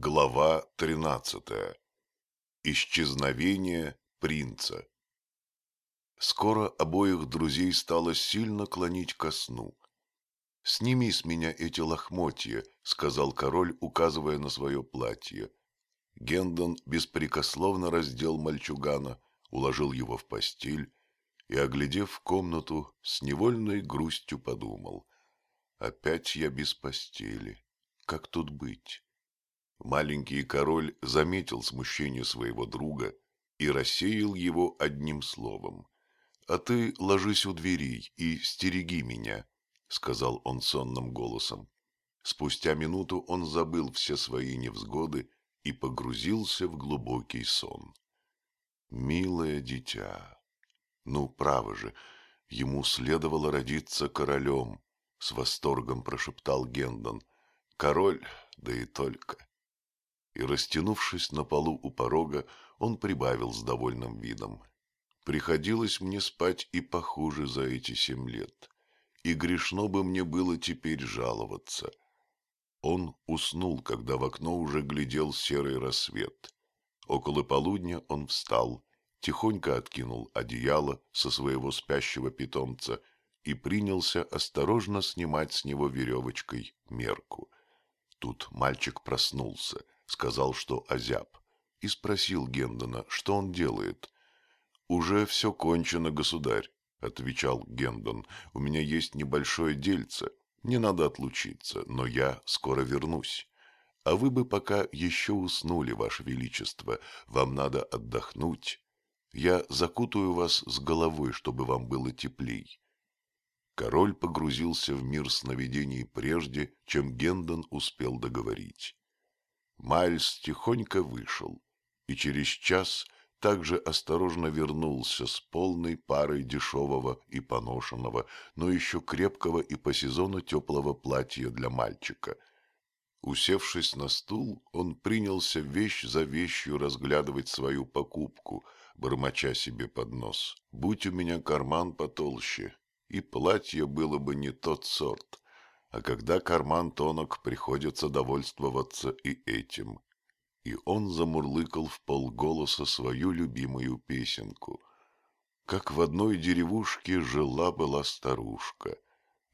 Глава 13. Исчезновение принца. Скоро обоих друзей стало сильно клонить ко сну. «Сними с меня эти лохмотья», — сказал король, указывая на свое платье. Гендон беспрекословно раздел мальчугана, уложил его в постель и, оглядев комнату, с невольной грустью подумал. «Опять я без постели. Как тут быть?» Маленький король заметил смущение своего друга и рассеял его одним словом. «А ты ложись у дверей и стереги меня», — сказал он сонным голосом. Спустя минуту он забыл все свои невзгоды и погрузился в глубокий сон. «Милое дитя! Ну, право же, ему следовало родиться королем», — с восторгом прошептал Гендон. «Король, да и только» и, растянувшись на полу у порога, он прибавил с довольным видом. Приходилось мне спать и похуже за эти семь лет, и грешно бы мне было теперь жаловаться. Он уснул, когда в окно уже глядел серый рассвет. Около полудня он встал, тихонько откинул одеяло со своего спящего питомца и принялся осторожно снимать с него веревочкой мерку. Тут мальчик проснулся — сказал, что озяб, и спросил Гендона, что он делает. «Уже все кончено, государь», — отвечал Гендон. «У меня есть небольшое дельце, не надо отлучиться, но я скоро вернусь. А вы бы пока еще уснули, ваше величество, вам надо отдохнуть. Я закутаю вас с головой, чтобы вам было теплей». Король погрузился в мир сновидений прежде, чем Гендон успел договорить. Майльс тихонько вышел и через час также осторожно вернулся с полной парой дешевого и поношенного, но еще крепкого и по сезону теплого платья для мальчика. Усевшись на стул, он принялся вещь за вещью разглядывать свою покупку, бормоча себе под нос. «Будь у меня карман потолще, и платье было бы не тот сорт» а когда карман тонок, приходится довольствоваться и этим. И он замурлыкал в полголоса свою любимую песенку. Как в одной деревушке жила-была старушка.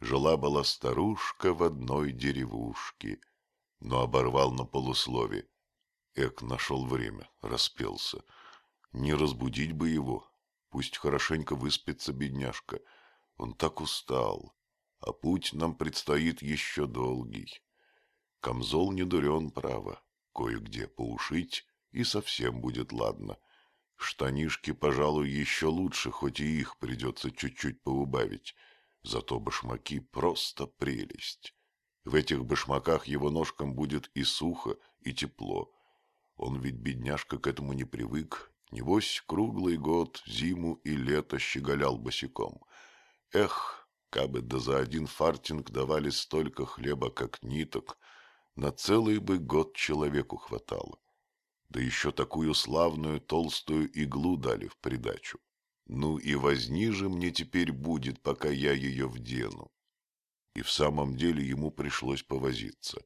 Жила-была старушка в одной деревушке. Но оборвал на полуслове. Эк нашел время, распелся. Не разбудить бы его. Пусть хорошенько выспится бедняжка. Он так устал а путь нам предстоит еще долгий. Камзол не дурен, право, кое-где поушить, и совсем будет ладно. Штанишки, пожалуй, еще лучше, хоть и их придется чуть-чуть поубавить. Зато башмаки просто прелесть. В этих башмаках его ножкам будет и сухо, и тепло. Он ведь, бедняжка, к этому не привык. Небось, круглый год, зиму и лето щеголял босиком. Эх, Кабы да за один фартинг давали столько хлеба, как ниток, на целый бы год человеку хватало. Да еще такую славную толстую иглу дали в придачу. Ну и возни же мне теперь будет, пока я ее вдену. И в самом деле ему пришлось повозиться.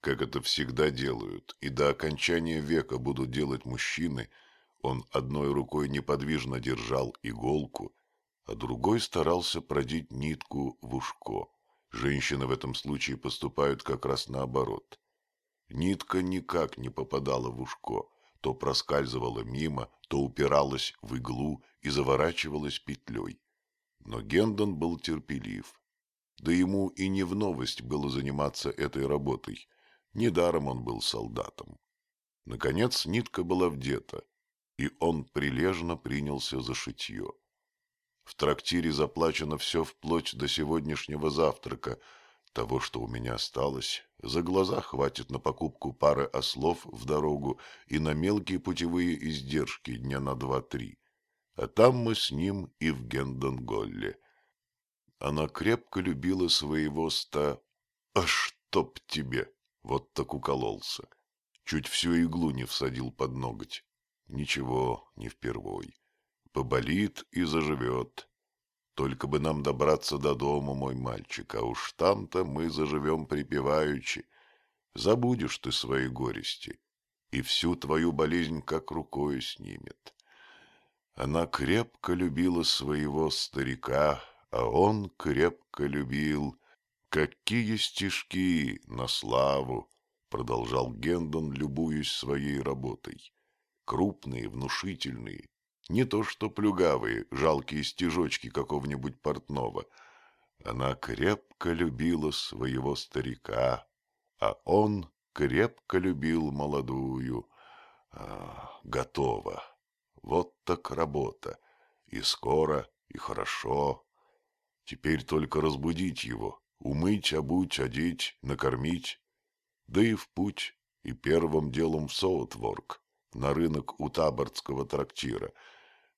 Как это всегда делают, и до окончания века будут делать мужчины, он одной рукой неподвижно держал иголку, а другой старался продеть нитку в ушко. Женщины в этом случае поступают как раз наоборот. Нитка никак не попадала в ушко, то проскальзывала мимо, то упиралась в иглу и заворачивалась петлей. Но Гендон был терпелив. Да ему и не в новость было заниматься этой работой. Недаром он был солдатом. Наконец нитка была вдета, и он прилежно принялся за шитье. В трактире заплачено все вплоть до сегодняшнего завтрака. Того, что у меня осталось, за глаза хватит на покупку пары ослов в дорогу и на мелкие путевые издержки дня на два-три. А там мы с ним и в Гендонголле. Она крепко любила своего ста... А чтоб тебе! Вот так укололся. Чуть всю иглу не всадил под ноготь. Ничего, не впервой. Поболит и заживет. Только бы нам добраться до дома, мой мальчик, а уж там-то мы заживем припеваючи. забудешь ты свои горести, и всю твою болезнь как рукой снимет. Она крепко любила своего старика, а он крепко любил... Какие стишки на славу! Продолжал Гендон, любуясь своей работой. Крупные, внушительные, не то что плюгавые, жалкие стежочки какого-нибудь портного. Она крепко любила своего старика, а он крепко любил молодую. А, готово. Вот так работа. И скоро, и хорошо. Теперь только разбудить его, умыть, обуть, одеть, накормить. Да и в путь, и первым делом в Соутворк, на рынок у Табордского трактира —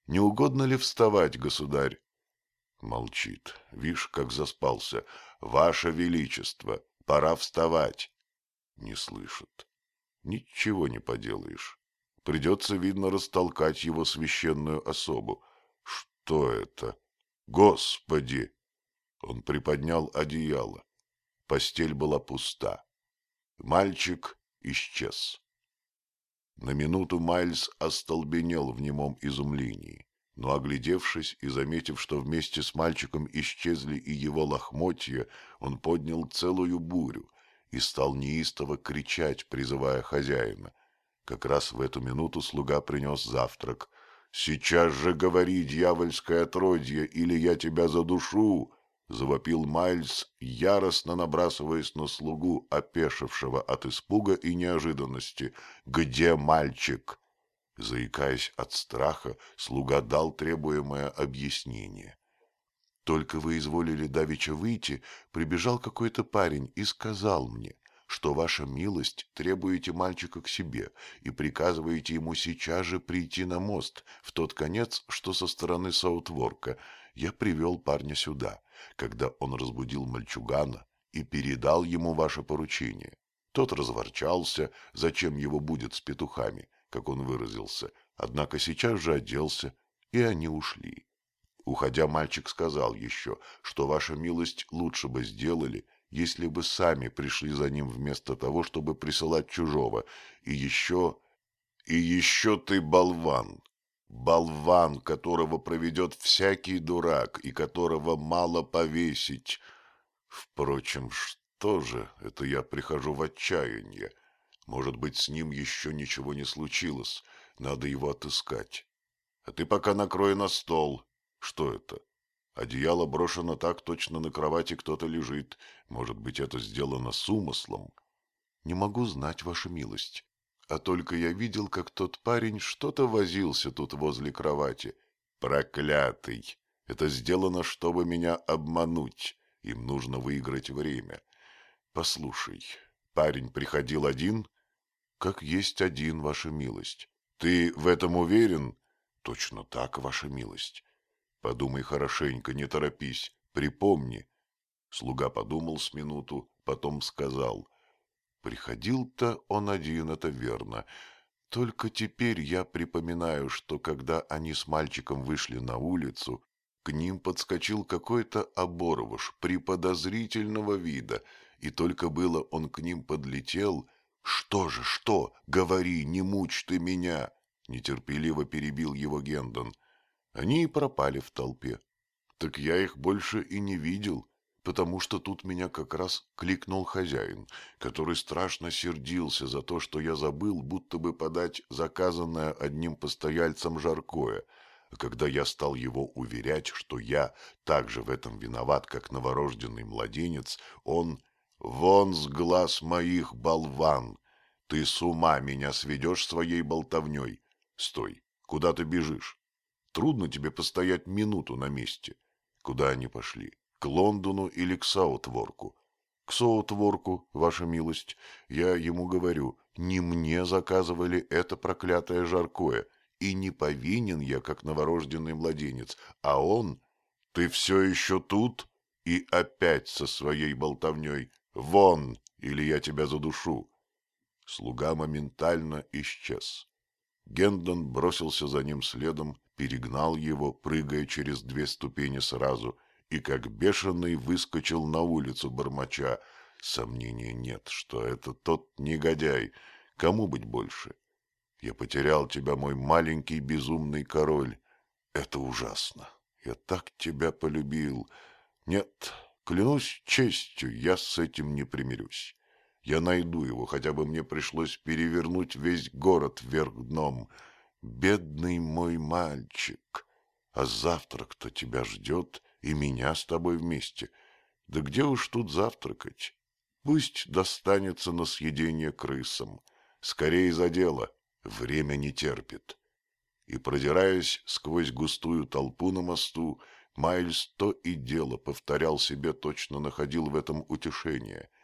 не угодно ли вставать, государь? Молчит. Вишь, как заспался. Ваше Величество, пора вставать. Не слышит. Ничего не поделаешь. Придется, видно, растолкать его священную особу. Что это? Господи! Он приподнял одеяло. Постель была пуста. Мальчик исчез. На минуту Майлз остолбенел в немом изумлении, но, оглядевшись и заметив, что вместе с мальчиком исчезли и его лохмотья, он поднял целую бурю и стал неистово кричать, призывая хозяина. Как раз в эту минуту слуга принес завтрак. «Сейчас же говори, дьявольское отродье, или я тебя задушу!» Завопил Майлз, яростно набрасываясь на слугу, опешившего от испуга и неожиданности. «Где мальчик?» Заикаясь от страха, слуга дал требуемое объяснение. «Только вы изволили давеча выйти, прибежал какой-то парень и сказал мне, что ваша милость требуете мальчика к себе и приказываете ему сейчас же прийти на мост, в тот конец, что со стороны Саутворка. Я привел парня сюда когда он разбудил мальчугана и передал ему ваше поручение. Тот разворчался, зачем его будет с петухами, как он выразился, однако сейчас же оделся, и они ушли. Уходя, мальчик сказал еще, что ваша милость лучше бы сделали, если бы сами пришли за ним вместо того, чтобы присылать чужого. И еще... И еще ты болван, болван, которого проведет всякий дурак и которого мало повесить. Впрочем, что же, это я прихожу в отчаяние. Может быть, с ним еще ничего не случилось, надо его отыскать. А ты пока накрой на стол. Что это? Одеяло брошено так, точно на кровати кто-то лежит. Может быть, это сделано с умыслом? Не могу знать, ваша милость а только я видел, как тот парень что-то возился тут возле кровати. Проклятый! Это сделано, чтобы меня обмануть. Им нужно выиграть время. Послушай, парень приходил один? Как есть один, ваша милость. Ты в этом уверен? Точно так, ваша милость. Подумай хорошенько, не торопись, припомни. Слуга подумал с минуту, потом сказал. Приходил-то он один, это верно. Только теперь я припоминаю, что когда они с мальчиком вышли на улицу, к ним подскочил какой-то оборвыш приподозрительного вида, и только было он к ним подлетел. «Что же, что? Говори, не мучь ты меня!» — нетерпеливо перебил его Гендон. Они и пропали в толпе. Так я их больше и не видел потому что тут меня как раз кликнул хозяин, который страшно сердился за то, что я забыл, будто бы подать заказанное одним постояльцем жаркое, а когда я стал его уверять, что я также в этом виноват, как новорожденный младенец, он «Вон с глаз моих, болван! Ты с ума меня сведешь своей болтовней! Стой! Куда ты бежишь? Трудно тебе постоять минуту на месте. Куда они пошли?» К Лондону или к Саутворку. К Саутворку, ваша милость, я ему говорю, не мне заказывали это проклятое жаркое, и не повинен я, как новорожденный младенец, а он... Ты все еще тут? И опять со своей болтовней. Вон, или я тебя задушу. Слуга моментально исчез. Гендон бросился за ним следом, перегнал его, прыгая через две ступени сразу — и как бешеный выскочил на улицу бормоча. Сомнения нет, что это тот негодяй. Кому быть больше? Я потерял тебя, мой маленький безумный король. Это ужасно. Я так тебя полюбил. Нет, клянусь честью, я с этим не примирюсь. Я найду его, хотя бы мне пришлось перевернуть весь город вверх дном. Бедный мой мальчик, а завтра кто тебя ждет, и меня с тобой вместе. Да где уж тут завтракать? Пусть достанется на съедение крысам. Скорее за дело, время не терпит. И, продираясь сквозь густую толпу на мосту, Майльс то и дело повторял себе, точно находил в этом утешение —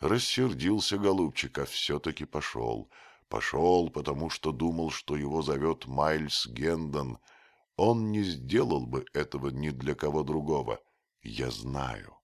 Рассердился голубчик, а все-таки пошел. Пошел, потому что думал, что его зовет Майльс Гендон. Он не сделал бы этого ни для кого другого. Я знаю.